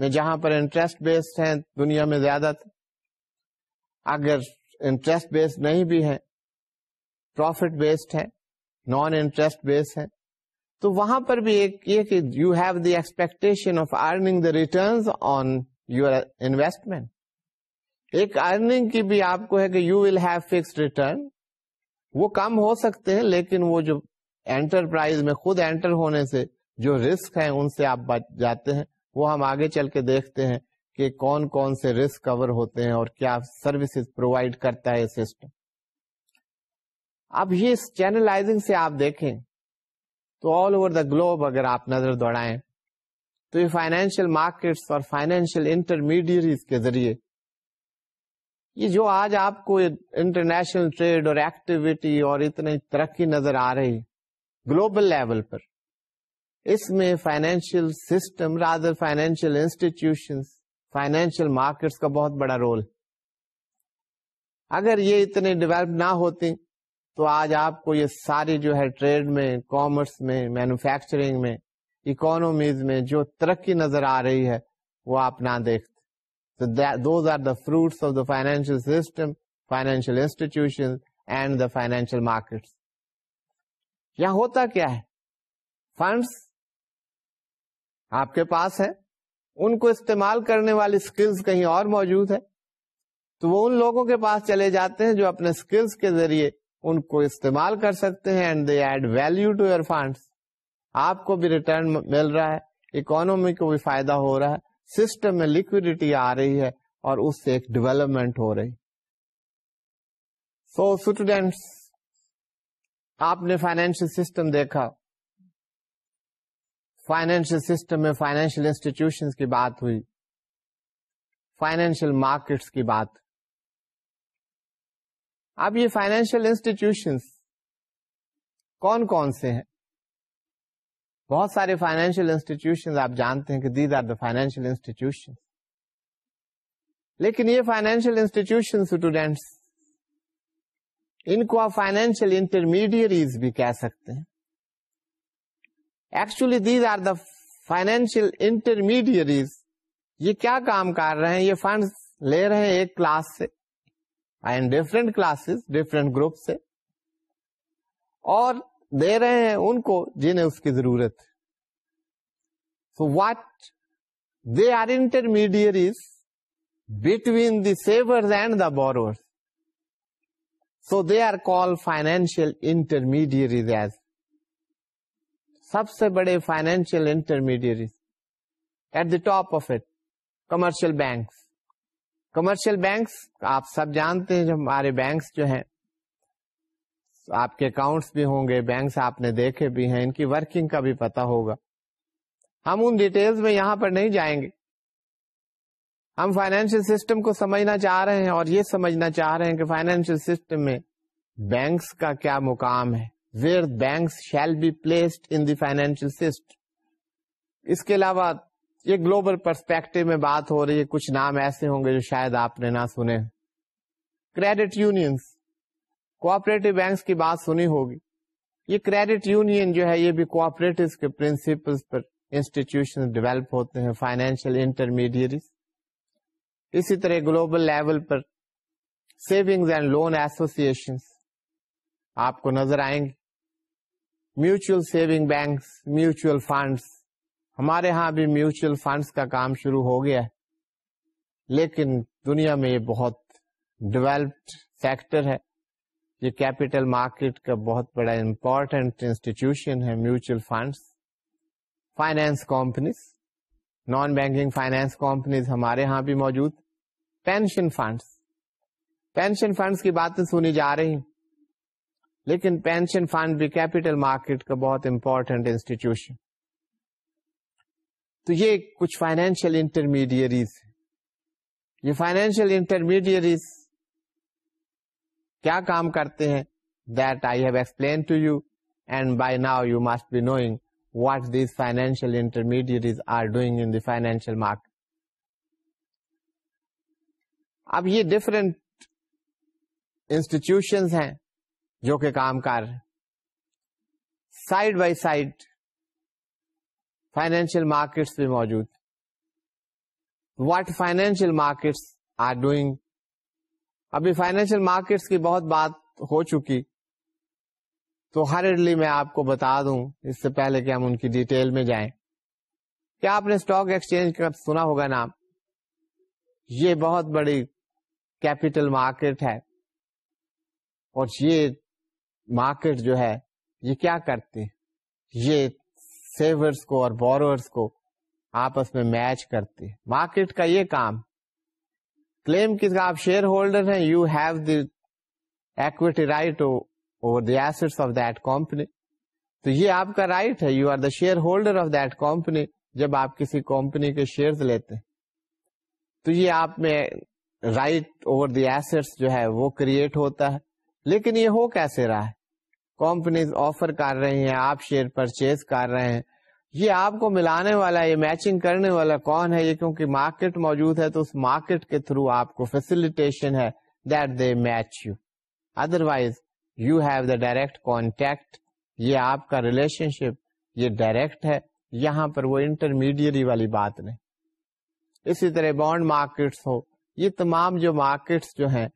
میں جہاں پر انٹرسٹ بیسڈ ہیں دنیا میں زیادہ تر اگر انٹرسٹ بیسڈ نہیں بھی ہے پروفٹ بیسڈ ہے نان انٹرسٹ بیسڈ ہے تو وہاں پر بھی ایک یہ کہ you have the expectation of earning the return on you investment ایک ارننگ کی بھی آپ کو ہے کہ you will have fix return وہ کم ہو سکتے ہیں لیکن وہ جو انٹرپرائز میں خود اینٹر ہونے سے جو رسک ہیں ان سے آپ بچ جاتے ہیں وہ ہم آگے چل کے دیکھتے ہیں کہ کون کون سے رسک کور ہوتے ہیں اور کیا سروسز پرووائڈ کرتا ہے سسٹم اب یہ چینلائزنگ سے آپ دیکھیں تو آل اوور دا گلوب اگر آپ نظر دوڑائیں تو یہ فائنینشیل مارکیٹس اور فائنینشیل انٹرمیڈیٹ کے ذریعے یہ جو آج آپ کو انٹرنیشنل ٹریڈ اور ایکٹیویٹی اور اتنی ترقی نظر آ رہی گلوبل لیول پر اس میں financial system rather financial institution financial markets کا بہت بڑا رول اگر یہ اتنے ڈیولپ نہ ہوتے تو آج آپ کو یہ ساری جو ہے ٹریڈ میں کامرس میں مینوفیکچرنگ میں اکانومیز میں جو ترقی نظر آ رہی ہے وہ آپ نہ دیکھتے fruits of the financial system financial institution and the financial market یا ہوتا کیا ہے فنڈس آپ کے پاس ہے ان کو استعمال کرنے والی اسکلز کہیں اور موجود ہے تو وہ ان لوگوں کے پاس چلے جاتے ہیں جو اپنے اسکلس کے ذریعے ان کو استعمال کر سکتے ہیں and they add value to your funds آپ کو بھی ریٹرن مل رہا ہے اکانومی کو بھی فائدہ ہو رہا ہے سسٹم میں لکوڈیٹی آ رہی ہے اور اس سے ایک ڈیولپمنٹ ہو رہی سو اسٹوڈینٹس آپ نے فائنینشیل سسٹم دیکھا فائنینشیل سسٹم میں فائنینشیل انسٹیٹیوشن کی بات ہوئی فائنینشیل مارکیٹس کی بات اب یہ فائنینشیل انسٹیٹیوشن کون کون سے ہیں بہت سارے فائنینشیل انسٹیٹیوشن آپ جانتے ہیں کہ these are the financial institution لیکن یہ فائنینشیل انسٹیٹیوشن اسٹوڈینٹس ان کو آپ فائنینشیل انٹرمیڈیٹریز بھی کہہ سکتے ہیں actually these are the financial intermediaries یہ کیا کام کر رہے ہیں یہ فنڈ لے رہے ہیں ایک کلاس سے ڈفرینٹ گروپ سے اور دے رہے ہیں ان کو جنہیں اس کی ضرورت so what they are intermediate between the saver and the borrower so they are call financial intermediate as سب سے بڑے financial intermediate at the top of it commercial banks commercial banks آپ سب جانتے ہیں جو ہمارے بینکس جو ہیں آپ کے اکاؤنٹس بھی ہوں گے بینکس آپ نے دیکھے بھی ہیں ان کی ورکنگ کا بھی پتا ہوگا ہم ان ڈیٹیلز میں یہاں پر نہیں جائیں گے ہم فائنینشیل سسٹم کو سمجھنا چاہ رہے ہیں اور یہ سمجھنا چاہ رہے ہیں کہ فائنینشیل سسٹم میں بینکس کا کیا مقام ہے where banks shall be placed in the financial system اس کے علاوہ یہ گلوبل پرسپیکٹو میں بات ہو رہی ہے کچھ نام ایسے ہوں گے جو شاید آپ نے نہ سنے کریڈٹ یونینس کی بات سنی ہوگی یہ کریڈٹ یونین جو ہے یہ بھی کوپریٹو کے پرنسپل پر انسٹیٹیوشن ڈیولپ ہوتے ہیں فائنینشیل انٹرمیڈیٹ اسی طرح گلوبل لیول پر سیونگز اینڈ لون ایسوسیشن آپ کو نظر آئیں گے mutual saving banks mutual funds ہمارے ہاں بھی میوچل فنڈس کا کام شروع ہو گیا ہے لیکن دنیا میں یہ بہت ڈیولپڈ سیکٹر ہے یہ کیپیٹل مارکیٹ کا بہت بڑا امپورٹینٹ انسٹیٹیوشن ہے mutual funds finance companies non banking finance companies ہمارے ہاں بھی موجود پینشن فنڈس پینشن فنڈس کی باتیں سنی جا رہی ہیں لیکن پینشن فنڈ بھی کیپیٹل مارکیٹ کا بہت امپورٹینٹ انسٹیٹیوشن تو یہ کچھ فائنینشیل انٹرمیڈیریز یہ فائنینشیل انٹرمیڈیریز کیا کام کرتے ہیں that I have explain to you and by now you must be knowing what these financial intermediaries are doing in the financial market اب یہ ڈفرینٹ انسٹیٹیوشنز ہیں جو کہ کام کر side by side financial markets بھی موجود what financial markets are doing ابھی فائنینشیل مارکیٹس کی بہت بات ہو چکی تو ہرڈلی میں آپ کو بتا دوں اس سے پہلے کہ ہم ان کی ڈیٹیل میں جائیں کیا آپ نے اسٹاک ایکسچینج کا سنا ہوگا نام یہ بہت بڑی کیپیٹل مارکیٹ ہے اور یہ مارکیٹ جو ہے یہ کیا کرتے یہ سیورس کو اور کو آپس میں میچ کرتے مارکیٹ کا یہ کام کلیم کس کا آپ شیئر ہولڈر ہیں یو ہیو دیکھی right over the of that company تو یہ آپ کا رائٹ right ہے you are the shareholder of that company جب آپ کسی کمپنی کے شیئر لیتے تو یہ آپ میں رائٹ اوور دی ایسٹ جو ہے وہ کریٹ ہوتا ہے لیکن یہ ہو کیسے رہا ہے کمپنیز آفر کر رہی ہیں آپ شیئر پرچیز کر رہے ہیں یہ آپ کو ملانے والا یہ میچنگ کرنے والا کون ہے یہ کیونکہ مارکیٹ موجود ہے تو اس مارکیٹ کے تھرو آپ کو فیسلٹیشن ہے that they match you you otherwise have the direct contact یہ آپ کا ریلیشن شپ یہ ڈائریکٹ ہے یہاں پر وہ انٹرمیڈیری والی بات نہیں اسی طرح بانڈ مارکیٹس ہو یہ تمام جو مارکیٹس جو ہیں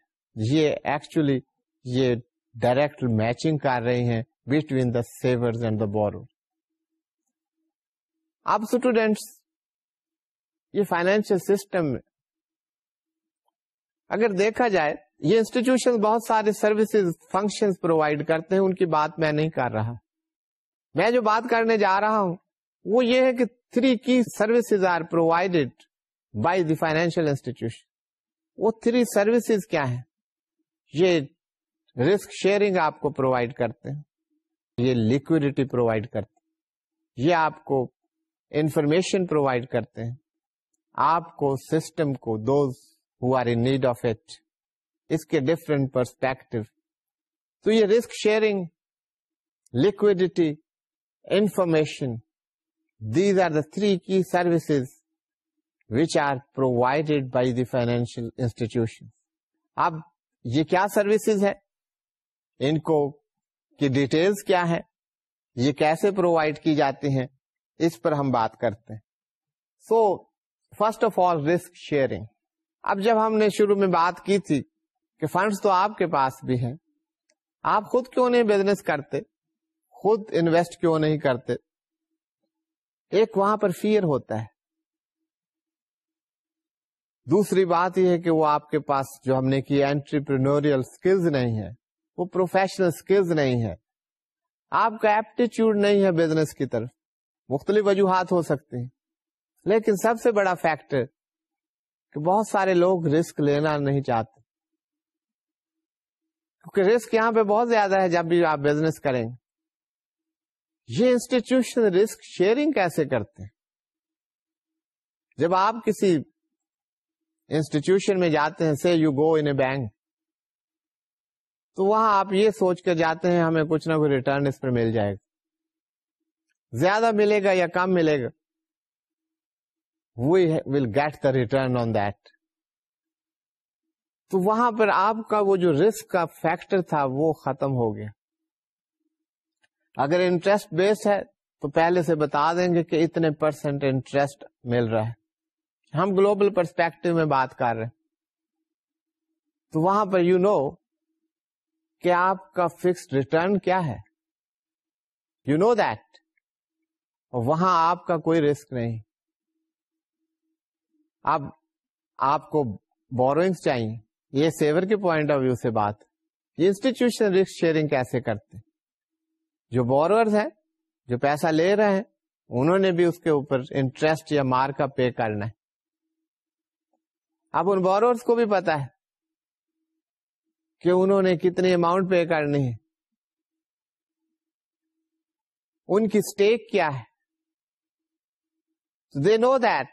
یہ ایکچولی یہ ڈائریکٹ میچنگ کر رہے ہیں بٹوین دا سیور بورو اب اسٹوڈینٹس یہ فائنینشیل میں اگر دیکھا جائے یہ انسٹیٹیوشن بہت سارے سروسز فنکشن پرووائڈ کرتے ہیں ان کی بات میں نہیں کر رہا میں جو بات کرنے جا رہا ہوں وہ یہ ہے کہ three key services are provided by the financial institution وہ تھری سروسز کیا ہیں یہ رسک شیئرنگ آپ کو پرووائڈ کرتے ہیں یہ لیکوڈیٹی پرووائڈ کرتے ہیں یہ آپ کو انفارمیشن پرووائڈ کرتے ہیں آپ کو سسٹم کو those who are in need of it اس کے ڈفرینٹ پرسپیکٹو تو یہ risk sharing liquidity information these are the three key services which are provided by the financial institution اب یہ کیا سروسز ہے ان کو کی ڈیٹیلز کیا ہے یہ کیسے پرووائڈ کی جاتی ہیں اس پر ہم بات کرتے ہیں so first of all risk sharing اب جب ہم نے شروع میں بات کی تھی کہ فنڈز تو آپ کے پاس بھی ہیں آپ خود کیوں نہیں بزنس کرتے خود انویسٹ کیوں نہیں کرتے ایک وہاں پر فیئر ہوتا ہے دوسری بات یہ ہے کہ وہ آپ کے پاس جو ہم نے کی اینٹرپرینوریل اسکلز نہیں ہے وہ پروفیشنل اسکلز نہیں ہے آپ کا ایپٹیچیوڈ نہیں ہے بزنس کی طرف مختلف وجوہات ہو سکتے ہیں لیکن سب سے بڑا فیکٹر کہ بہت سارے لوگ رسک لینا نہیں چاہتے کیونکہ رسک یہاں پہ بہت زیادہ ہے جب بھی آپ بزنس کریں یہ انسٹیٹیوشن رسک شیئرنگ کیسے کرتے ہیں جب آپ کسی انسٹیٹیوشن میں جاتے ہیں سے you go in a bank تو وہاں آپ یہ سوچ کے جاتے ہیں ہمیں کچھ نہ کچھ ریٹرن اس پہ مل جائے گا زیادہ ملے گا یا کم ملے گا we will get the return on that تو وہاں پر آپ کا وہ جو رسک کا فیکٹر تھا وہ ختم ہو گیا اگر انٹرسٹ بیسڈ ہے تو پہلے سے بتا دیں گے کہ اتنے پرسینٹ انٹرسٹ مل رہا ہے ہم گلوبل پرسپیکٹو میں بات کر رہے ہیں تو وہاں پر یو نو کہ آپ کا فکسڈ ریٹرن کیا ہے یو نو دیٹ وہاں آپ کا کوئی رسک نہیں اب آپ کو بور چاہیے یہ سیور کے پوائنٹ آف ویو سے بات یہ انسٹیٹیوشن رسک شیئرنگ کیسے کرتے جو بور جو پیسہ لے رہے ہیں انہوں نے بھی اس کے اوپر انٹرسٹ یا مارک پے کرنا ہے اب ان بور کو بھی پتا ہے کہ انہوں نے کتنے اماؤنٹ پے کرنے ہیں ان کی اسٹیک کیا ہے they know that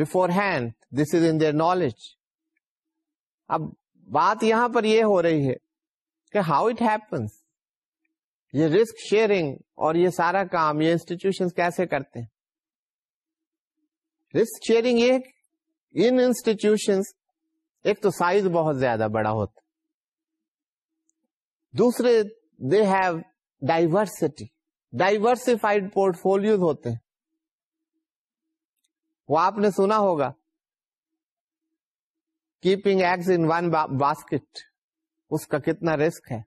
beforehand this is in knowledge اب بات یہاں پر یہ ہو رہی ہے کہ ہاؤ اٹ ہیپنس یہ رسک شیئرنگ اور یہ سارا کام یہ انسٹیٹیوشن کیسے کرتے ہیں رسک شیئرنگ یہ ان انسٹیٹیوشن ایک تو سائز بہت زیادہ بڑا ہوتا دوسرے they have diversity diversified portfolio ہوتے ہیں وہ آپ نے سنا ہوگا keeping eggs in one basket اس کا کتنا رسک ہے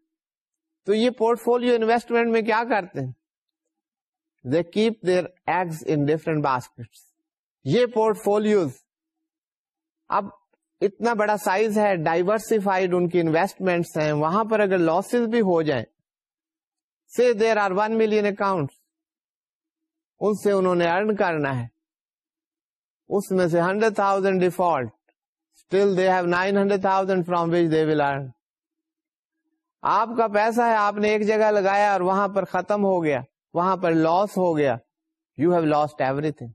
تو یہ پورٹ فولو انویسٹمنٹ میں کیا کرتے ہیں they keep their eggs in different basket یہ پورٹ فولوز اب اتنا بڑا سائز ہے ڈائیورسفائڈ ان کی انویسٹمنٹس ہیں وہاں پر اگر لاسز بھی ہو جائیں say there are one million account ان سے انہوں نے ارن کرنا ہے اس میں سے hundred thousand default still they have nine hundred thousand from which they will earn آپ کا پیسہ ہے آپ نے ایک جگہ لگایا اور وہاں پر ختم ہو گیا وہاں پر لاس ہو گیا you have lost everything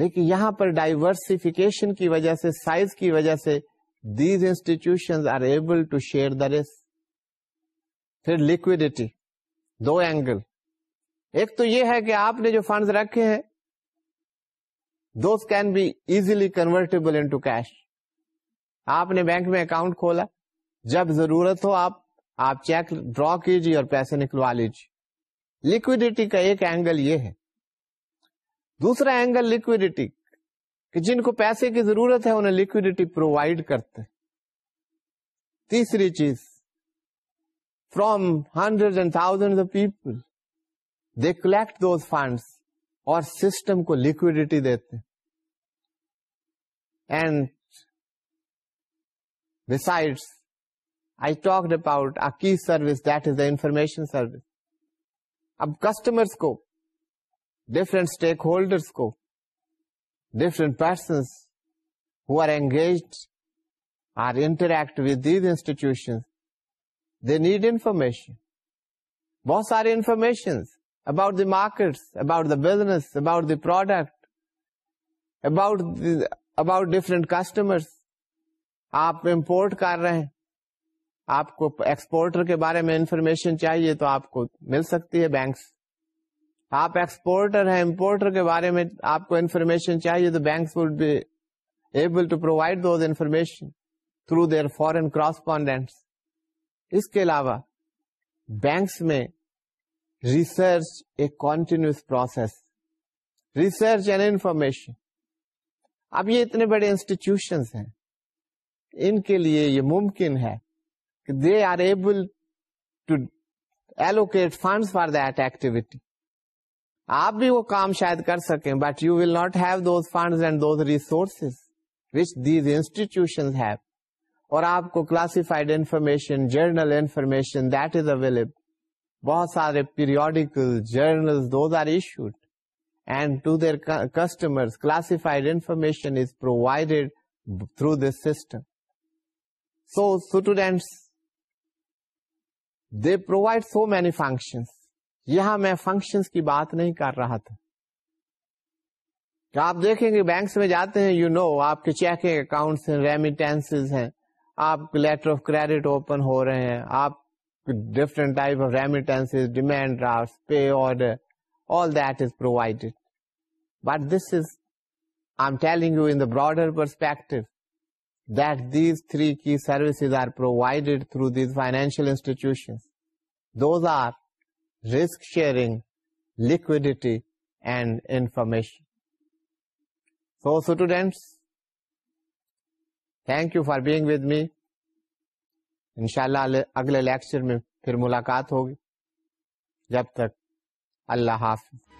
لیکن یہاں پر ڈائیورسفیکیشن کی وجہ سے سائز کی وجہ سے these institution are able to share the risk پھر لکوڈیٹی دو اینگل ایک تو یہ ہے کہ آپ نے جو فنڈز رکھے ہیں those can be easily convertible cash آپ نے بینک میں اکاؤنٹ کھولا جب ضرورت ہو آپ آپ چیک ڈرا کیجیے اور پیسے نکلوا لیجیے لکوڈیٹی کا ایک اینگل یہ ہے دوسرا اینگل لکوڈیٹی کہ جن کو پیسے کی ضرورت ہے انہیں لکوڈیٹی پرووائڈ کرتے تیسری چیز from hundred and thousand of people they collect those funds اور سسٹم کو لکوڈیٹی دیتے and I talk about a key service that is the information service اب کسٹمرس کو ڈفرنٹ اسٹیک ہولڈرس کو ڈفرنٹ پرسنس ہوگیٹ ویز انسٹیٹیوشن دی need information بہت ساری information about the about about business business about the product about about different customers آپ import کر رہے ہیں آپ کو ایکسپورٹر کے بارے میں انفارمیشن چاہیے تو آپ کو مل سکتی ہے بینکس آپ ایکسپورٹر ہیں امپورٹر کے بارے میں آپ کو انفارمیشن چاہیے تو banks would be able to provide those information through their foreign correspondents اس کے علاوہ بینکس میں research a continuous process research and information اب یہ اتنے بڑے انسٹیٹیوشنس ہیں ان کے لیے یہ ممکن ہے کہ they are able to allocate funds for that activity آپ بھی وہ کام شاید کر سکیں but you will not have those funds and those resources which these institution have اور آپ کو classified information journal information that is available بہت سارے periodical journal those are issued and to their customer classified information is provided through this system so students they provide so many functions یہاں میں functions کی بات نہیں کر رہا تھا آپ دیکھیں گے بینکس میں جاتے ہیں یو نو آپ کے چیکنگ اکاؤنٹس ہیں ریمیٹینس ہیں آپ لیٹر آف کریڈٹ اوپن ہو رہے ہیں آپ different type of remittance demand draft pay order all that is provided but this is I am telling you in broader perspective that these three key services are provided through these financial institution those are risk sharing liquidity and information so students thank you for being with me ان شاء اللہ اگلے lecture میں پھر ملاقات ہوگی جب تک اللہ حافظ